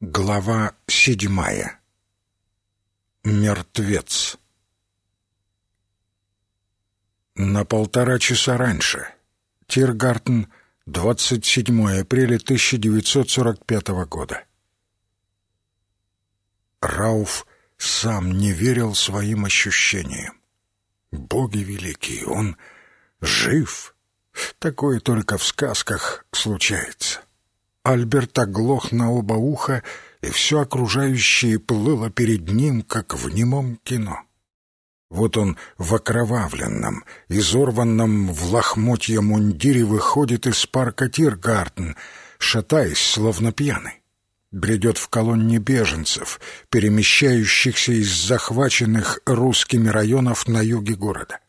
Глава седьмая. Мертвец. На полтора часа раньше. Тиргартен, 27 апреля 1945 года. Рауф сам не верил своим ощущениям. Боги великие, он жив. Такое только в сказках случается. Альберт оглох на оба уха, и все окружающее плыло перед ним, как в немом кино. Вот он в окровавленном, изорванном в лохмотье мундире выходит из парка Тиргартен, шатаясь, словно пьяный. Бредет в колонне беженцев, перемещающихся из захваченных русскими районов на юге города.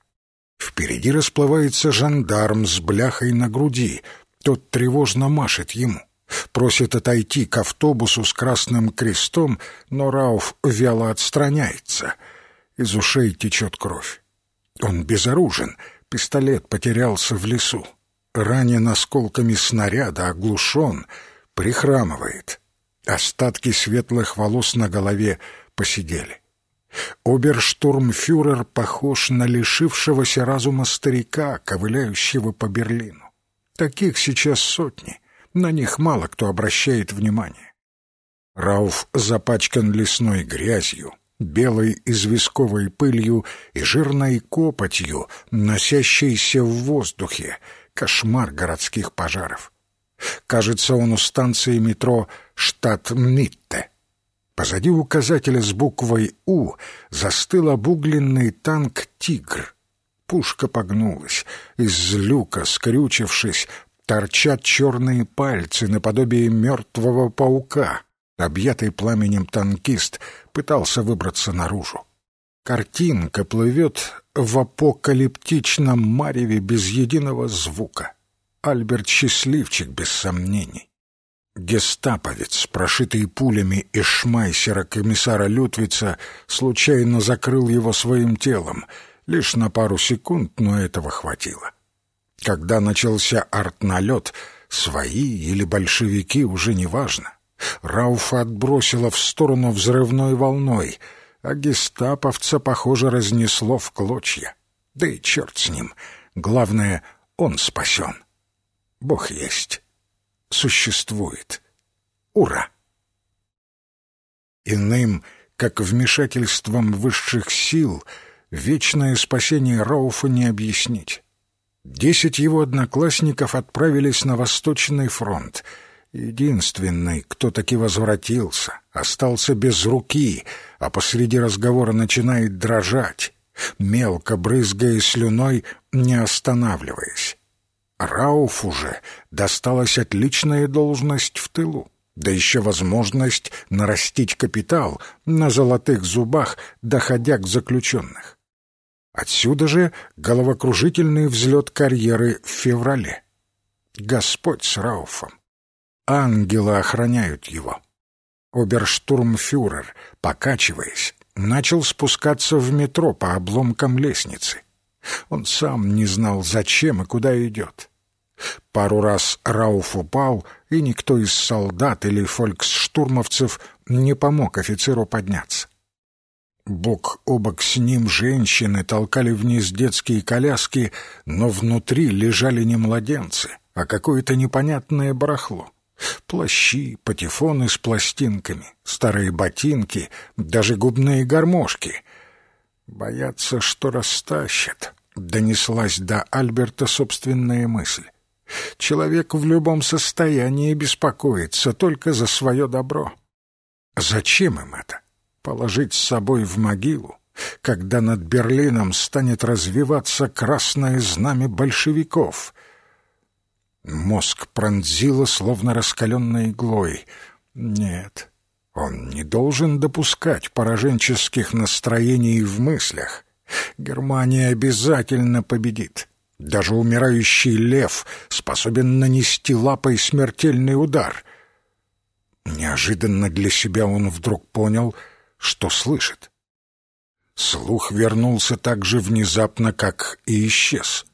Впереди расплывается жандарм с бляхой на груди, тот тревожно машет ему — Просит отойти к автобусу с красным крестом, но Рауф вяло отстраняется. Из ушей течет кровь. Он безоружен, пистолет потерялся в лесу. Ранен осколками снаряда, оглушен, прихрамывает. Остатки светлых волос на голове посидели. Оберштурмфюрер похож на лишившегося разума старика, ковыляющего по Берлину. Таких сейчас сотни. На них мало кто обращает внимание. Рауф запачкан лесной грязью, белой известковой пылью и жирной копотью, носящейся в воздухе, кошмар городских пожаров. Кажется, он у станции метро штат Митте. Позади указателя с буквой «У» застыл обугленный танк «Тигр». Пушка погнулась. Из люка, скрючившись, торчат черные пальцы наподобие мертвого паука. Объятый пламенем танкист пытался выбраться наружу. Картинка плывет в апокалиптичном мареве без единого звука. Альберт счастливчик, без сомнений. Гестаповец, прошитый пулями из шмайсера комиссара Лютвица, случайно закрыл его своим телом. Лишь на пару секунд, но этого хватило. Когда начался артналет, свои или большевики, уже не важно. Рауфа отбросило в сторону взрывной волной, а гестаповца, похоже, разнесло в клочья. Да и черт с ним. Главное, он спасен. Бог есть. Существует. Ура! Иным, как вмешательством высших сил, вечное спасение Рауфа не объяснить. Десять его одноклассников отправились на Восточный фронт. Единственный, кто таки возвратился, остался без руки, а посреди разговора начинает дрожать, мелко брызгая слюной, не останавливаясь. Рауф уже досталась отличная должность в тылу, да еще возможность нарастить капитал на золотых зубах, доходя к заключенных. Отсюда же головокружительный взлет карьеры в феврале. Господь с Рауфом. Ангелы охраняют его. Оберштурмфюрер, покачиваясь, начал спускаться в метро по обломкам лестницы. Он сам не знал, зачем и куда идет. Пару раз Рауф упал, и никто из солдат или фольксштурмовцев не помог офицеру подняться. Бок о бок с ним женщины толкали вниз детские коляски, но внутри лежали не младенцы, а какое-то непонятное барахло. Плащи, патефоны с пластинками, старые ботинки, даже губные гармошки. Боятся, что растащат, донеслась до Альберта собственная мысль. Человек в любом состоянии беспокоится только за свое добро. Зачем им это? Положить с собой в могилу, когда над Берлином станет развиваться красное знамя большевиков. Мозг пронзило, словно раскаленной иглой. Нет, он не должен допускать пораженческих настроений в мыслях. Германия обязательно победит. Даже умирающий лев способен нанести лапой смертельный удар. Неожиданно для себя он вдруг понял — что слышит. Слух вернулся так же внезапно, как и исчез.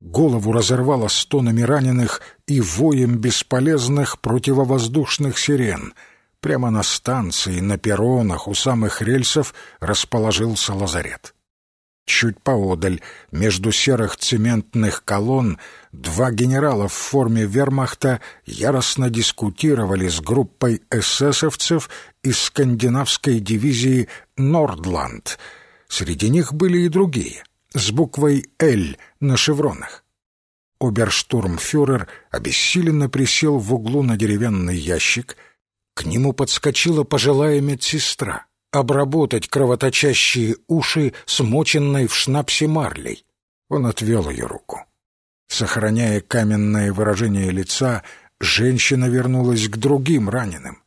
Голову разорвало стонами раненых и воем бесполезных противовоздушных сирен. Прямо на станции, на перронах, у самых рельсов расположился лазарет. Чуть поодаль, между серых цементных колонн, два генерала в форме вермахта яростно дискутировали с группой эсэсовцев из скандинавской дивизии «Нордланд». Среди них были и другие, с буквой «Л» на шевронах. Оберштурмфюрер обессиленно присел в углу на деревянный ящик — к нему подскочила пожилая медсестра обработать кровоточащие уши, смоченной в шнапсе марлей. Он отвел ее руку. Сохраняя каменное выражение лица, женщина вернулась к другим раненым.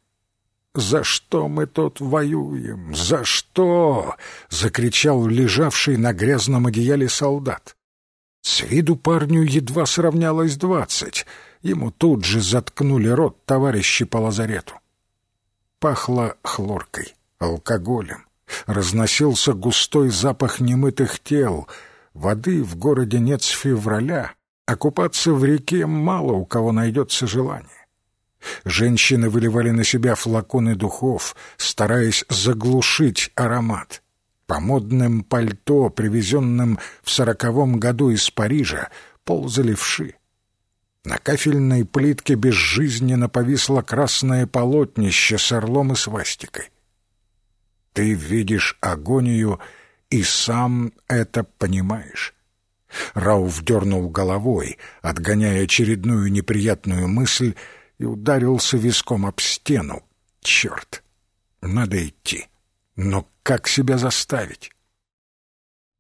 «За что мы тут воюем? За что?» — закричал лежавший на грязном одеяле солдат. С виду парню едва сравнялось двадцать. Ему тут же заткнули рот товарищи по лазарету. Пахло хлоркой, алкоголем. Разносился густой запах немытых тел. Воды в городе нет с февраля, а купаться в реке мало у кого найдется желание. Женщины выливали на себя флаконы духов, стараясь заглушить аромат. По модным пальто, привезенным в сороковом году из Парижа, ползали вши. На кафельной плитке безжизненно повисло красное полотнище с орлом и свастикой. Ты видишь агонию и сам это понимаешь. Рауф дернул головой, отгоняя очередную неприятную мысль, и ударился виском об стену. Черт! Надо идти. Но как себя заставить?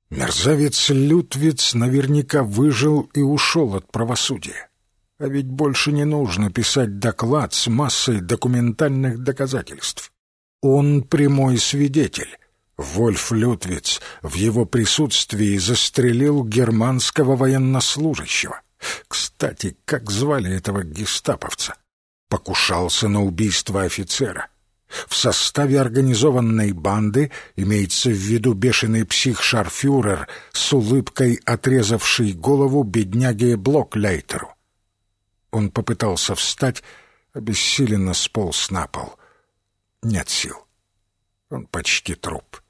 Мерзавец Лютвиц наверняка выжил и ушел от правосудия. А ведь больше не нужно писать доклад с массой документальных доказательств. Он прямой свидетель. Вольф Лютвиц в его присутствии застрелил германского военнослужащего. Кстати, как звали этого гестаповца? Покушался на убийство офицера. В составе организованной банды имеется в виду бешеный псих-шарфюрер с улыбкой, отрезавший голову бедняге Блоклейтеру. Он попытался встать, обессиленно сполз на пол. Нет сил. Он почти труп.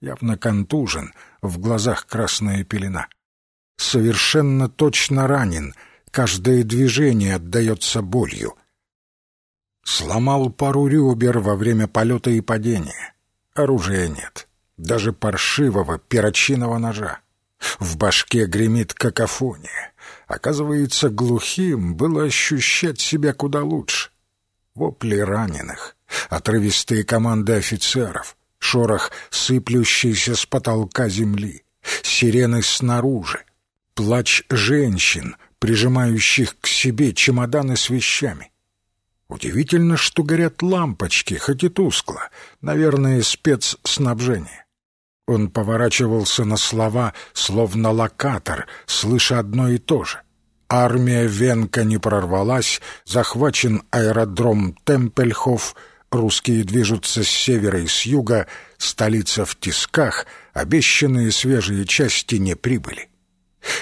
Явно контужен, в глазах красная пелена. Совершенно точно ранен, каждое движение отдается болью. Сломал пару ребер во время полета и падения. Оружия нет, даже паршивого перочинного ножа. В башке гремит какофония. Оказывается, глухим было ощущать себя куда лучше. Вопли раненых, отрывистые команды офицеров, шорох сыплющийся с потолка земли, сирены снаружи, плач женщин, прижимающих к себе чемоданы с вещами. Удивительно, что горят лампочки, хоть и тускло, наверное, спецснабжение. Он поворачивался на слова, словно локатор, слыша одно и то же. Армия Венка не прорвалась, захвачен аэродром Темпельхоф, русские движутся с севера и с юга, столица в тисках, обещанные свежие части не прибыли.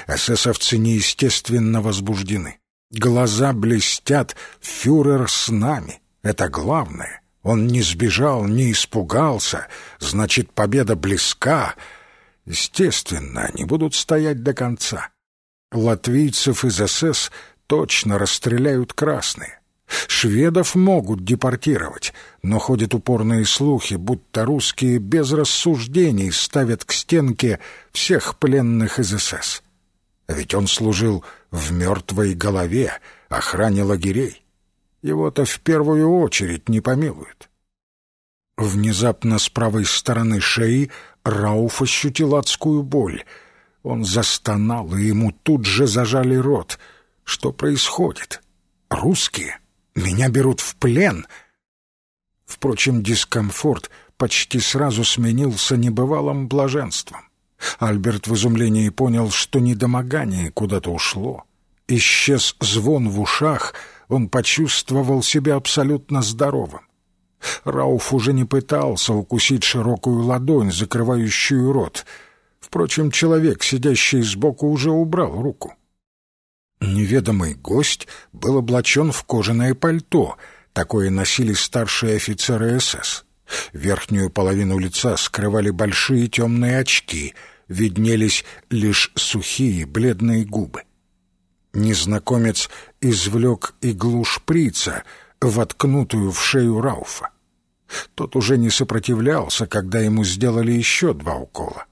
Эсэсовцы неестественно возбуждены. Глаза блестят, фюрер с нами. Это главное. Он не сбежал, не испугался, значит, победа близка. Естественно, они будут стоять до конца. Латвийцев из СС точно расстреляют красные. Шведов могут депортировать, но ходят упорные слухи, будто русские без рассуждений ставят к стенке всех пленных из СС. Ведь он служил в мертвой голове, охране лагерей. Его-то в первую очередь не помилуют. Внезапно с правой стороны шеи Рауф ощутил адскую боль. Он застонал, и ему тут же зажали рот. Что происходит? Русские? Меня берут в плен? Впрочем, дискомфорт почти сразу сменился небывалым блаженством. Альберт в изумлении понял, что недомогание куда-то ушло. Исчез звон в ушах — он почувствовал себя абсолютно здоровым. Рауф уже не пытался укусить широкую ладонь, закрывающую рот. Впрочем, человек, сидящий сбоку, уже убрал руку. Неведомый гость был облачен в кожаное пальто, Такое носили старшие офицеры СС. Верхнюю половину лица скрывали большие темные очки, виднелись лишь сухие бледные губы. Незнакомец извлек иглу шприца, воткнутую в шею Рауфа. Тот уже не сопротивлялся, когда ему сделали еще два укола.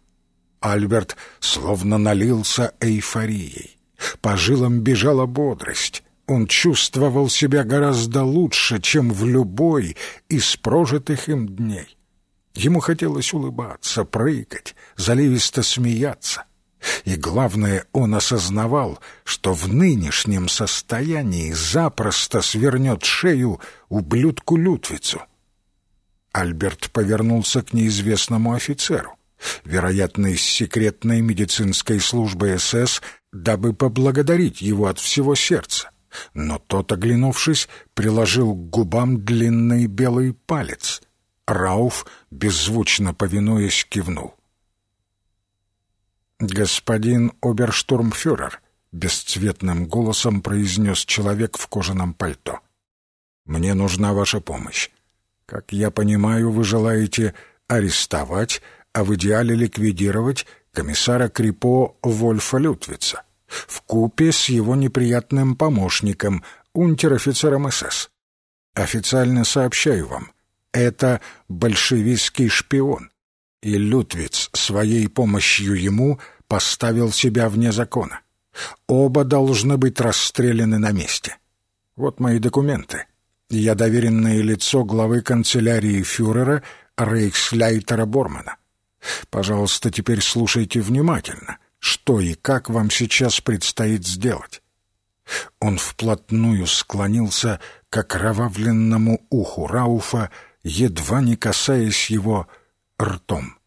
Альберт словно налился эйфорией. По жилам бежала бодрость. Он чувствовал себя гораздо лучше, чем в любой из прожитых им дней. Ему хотелось улыбаться, прыгать, заливисто смеяться. И главное, он осознавал, что в нынешнем состоянии запросто свернет шею ублюдку Лютвицу. Альберт повернулся к неизвестному офицеру, вероятно, из секретной медицинской службы СС, дабы поблагодарить его от всего сердца. Но тот, оглянувшись, приложил к губам длинный белый палец. Рауф, беззвучно повинуясь, кивнул. «Господин оберштурмфюрер», — бесцветным голосом произнес человек в кожаном пальто, — «мне нужна ваша помощь. Как я понимаю, вы желаете арестовать, а в идеале ликвидировать комиссара Крипо Вольфа Лютвица купе с его неприятным помощником, унтер-офицером СС. Официально сообщаю вам, это большевистский шпион, и Лютвиц своей помощью ему поставил себя вне закона. Оба должны быть расстреляны на месте. Вот мои документы. Я доверенное лицо главы канцелярии фюрера Рейхсляйтера Бормана. Пожалуйста, теперь слушайте внимательно — что и как вам сейчас предстоит сделать. Он вплотную склонился к окровавленному уху Рауфа, едва не касаясь его ртом.